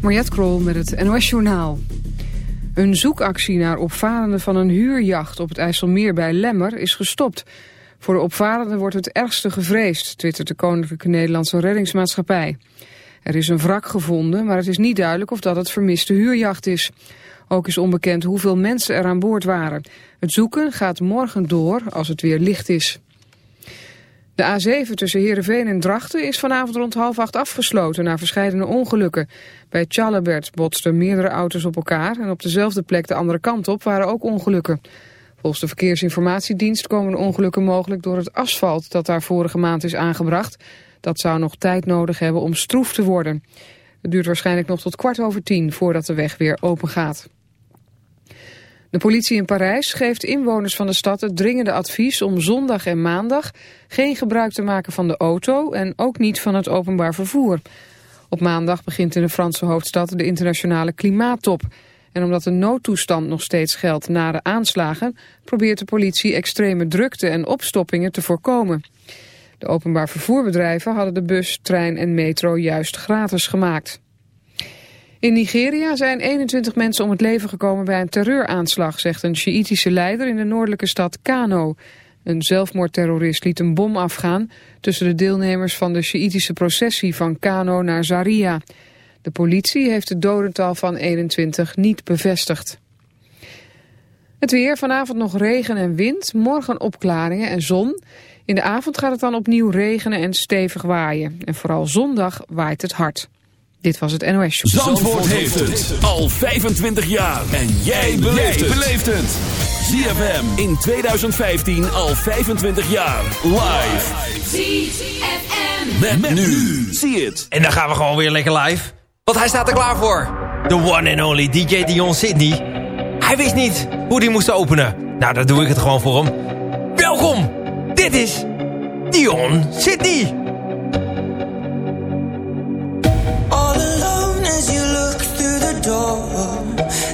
Mariette Krol met het NOS Journaal. Een zoekactie naar opvarenden van een huurjacht op het IJsselmeer bij Lemmer is gestopt. Voor de opvarenden wordt het ergste gevreesd, twittert de Koninklijke Nederlandse Reddingsmaatschappij. Er is een wrak gevonden, maar het is niet duidelijk of dat het vermiste huurjacht is. Ook is onbekend hoeveel mensen er aan boord waren. Het zoeken gaat morgen door als het weer licht is. De A7 tussen Heerenveen en Drachten is vanavond rond half acht afgesloten na verschillende ongelukken. Bij Tjallebert botsten meerdere auto's op elkaar en op dezelfde plek de andere kant op waren ook ongelukken. Volgens de Verkeersinformatiedienst komen de ongelukken mogelijk door het asfalt dat daar vorige maand is aangebracht. Dat zou nog tijd nodig hebben om stroef te worden. Het duurt waarschijnlijk nog tot kwart over tien voordat de weg weer open gaat. De politie in Parijs geeft inwoners van de stad het dringende advies om zondag en maandag geen gebruik te maken van de auto en ook niet van het openbaar vervoer. Op maandag begint in de Franse hoofdstad de internationale klimaattop. En omdat de noodtoestand nog steeds geldt na de aanslagen, probeert de politie extreme drukte en opstoppingen te voorkomen. De openbaar vervoerbedrijven hadden de bus, trein en metro juist gratis gemaakt. In Nigeria zijn 21 mensen om het leven gekomen bij een terreuraanslag, zegt een Sjiïtische leider in de noordelijke stad Kano. Een zelfmoordterrorist liet een bom afgaan tussen de deelnemers van de Sjiïtische processie van Kano naar Zaria. De politie heeft het dodental van 21 niet bevestigd. Het weer, vanavond nog regen en wind, morgen opklaringen en zon. In de avond gaat het dan opnieuw regenen en stevig waaien. En vooral zondag waait het hard. Dit was het NOS Show. Zandvoort, heeft het al 25 jaar. En jij beleeft het. ZFM in 2015 al 25 jaar. Live. ZFM. Met, met nu. Zie het. En dan gaan we gewoon weer lekker live. Want hij staat er klaar voor. The one and only DJ Dion Sydney. Hij wist niet hoe hij moest openen. Nou, dan doe ik het gewoon voor hem. Welkom. Dit is Dion Sydney.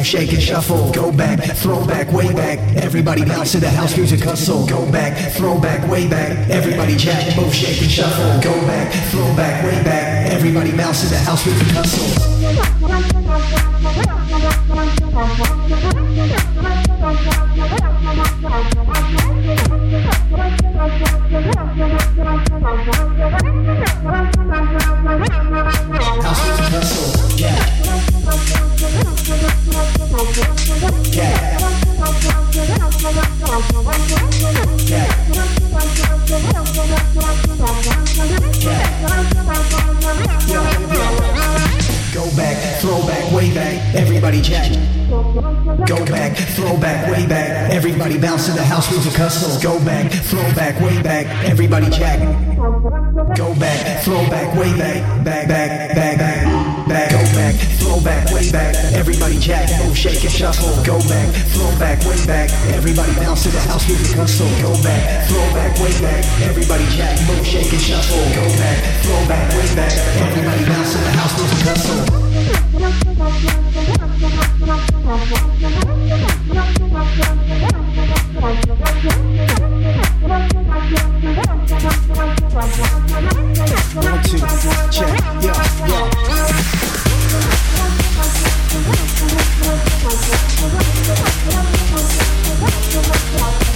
move, shake and shuffle. Go back, throw back, way back, everybody bounce to the house music hustle. Go back, throw back, way back, everybody jack, move, shake and shuffle. Go back, throw back, way back, everybody bounce to the house music hustle. Go back, flow back, way back, everybody jack. Go back, flow back, way back, back, back, back, back, back. Go back, throw back, way back, everybody jack. Move, shake and shuffle. Go back, throw back, way back, everybody bounce to the house music hustle. Go back, throw back, way back, everybody jack. Move, shake and shuffle. Go back, throw back, way back, everybody bounce to the house music hustle. One, two, check, yeah. Thank you.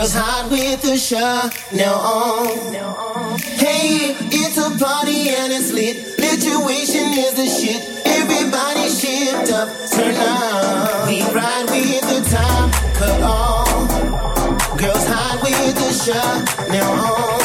Girls hot with the Chanel on. Um. Hey, it's a party and it's lit. Situation is the shit. Everybody shipped up, turn up. We ride with the top cut off. Girls hot with the Chanel on. Um.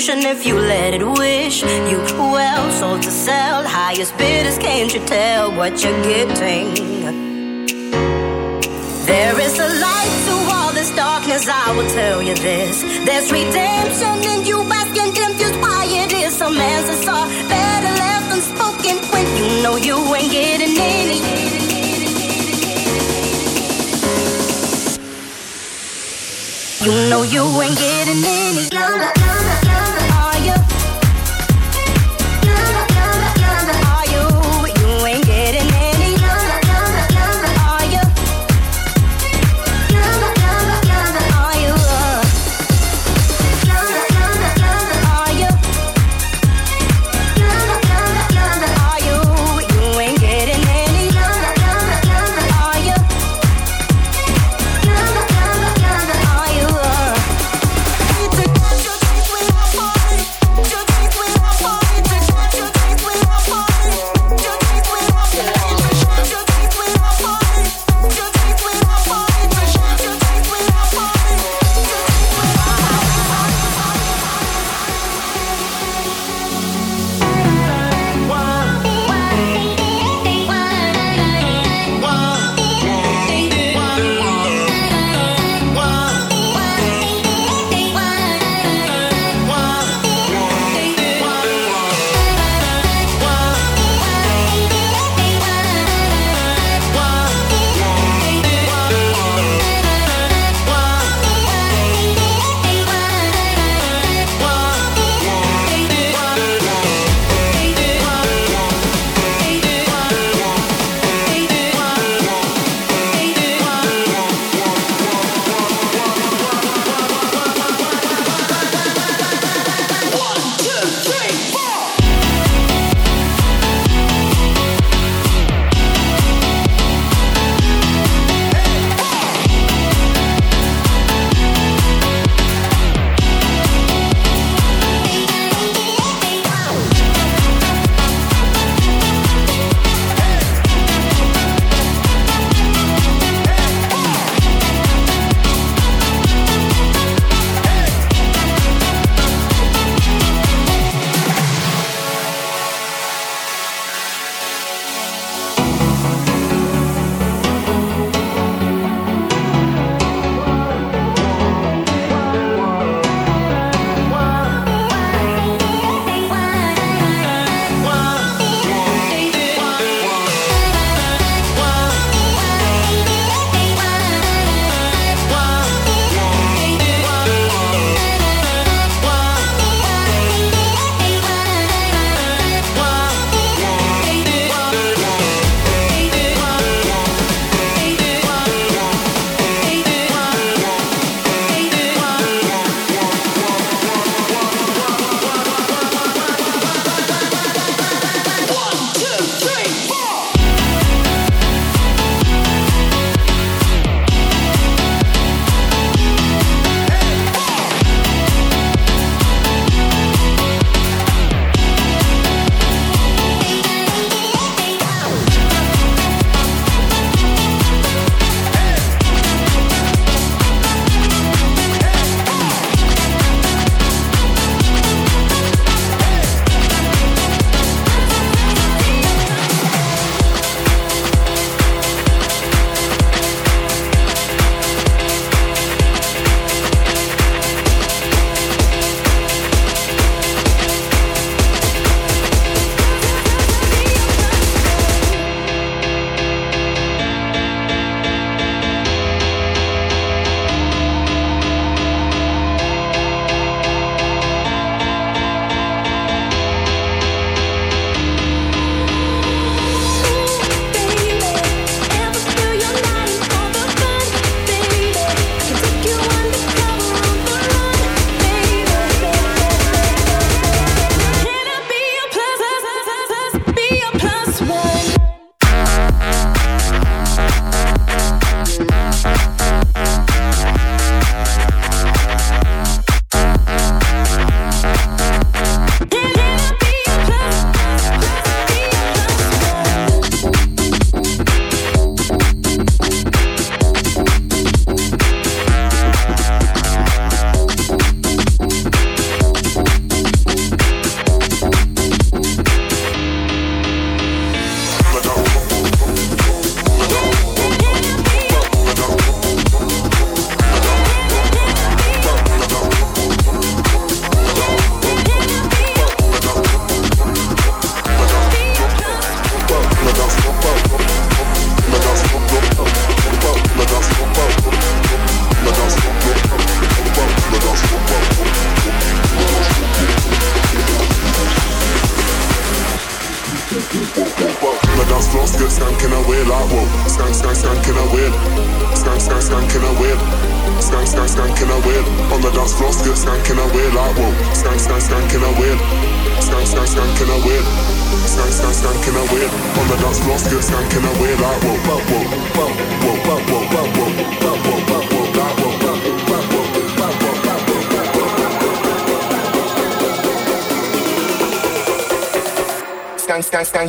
Confusion if you let it wish. You well sold to sell, highest bidders, can't you tell what you're getting? There is a light to all this darkness, I will tell you this. There's redemption in you asking confused why it is some answers are better left unspoken when you know you ain't getting any. You know you ain't getting any.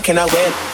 can I win?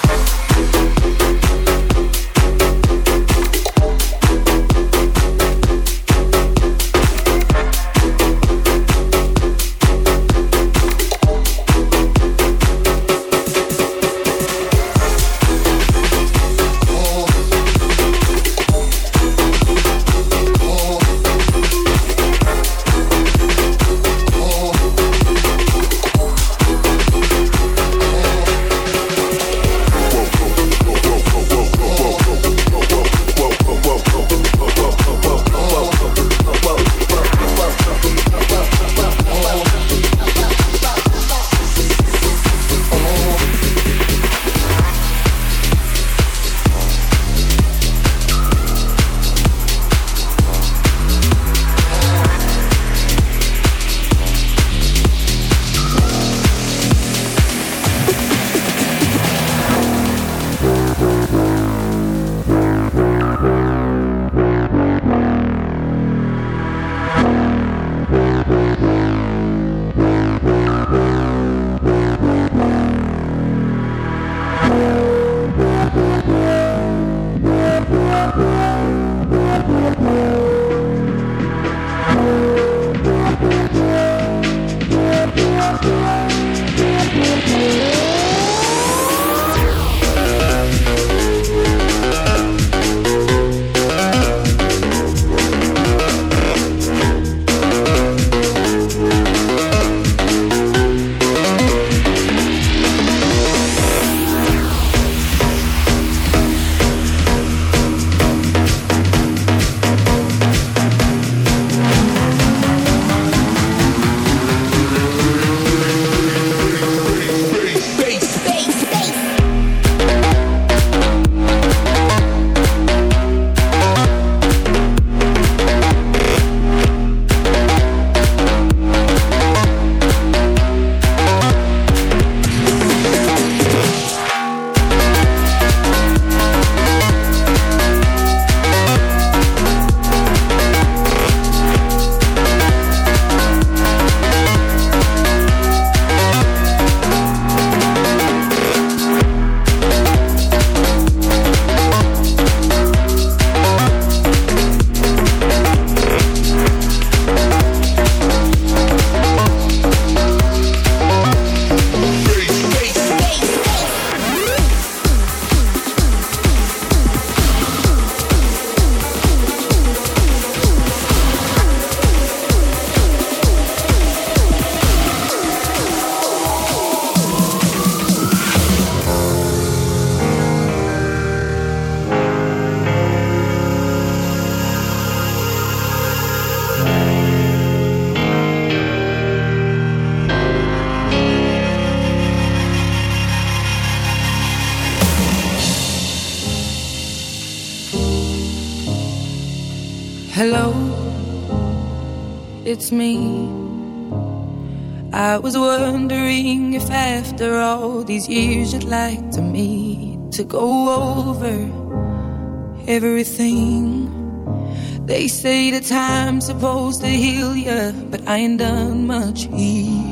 these years you'd like to meet to go over everything. They say the time's supposed to heal you, but I ain't done much healing.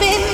been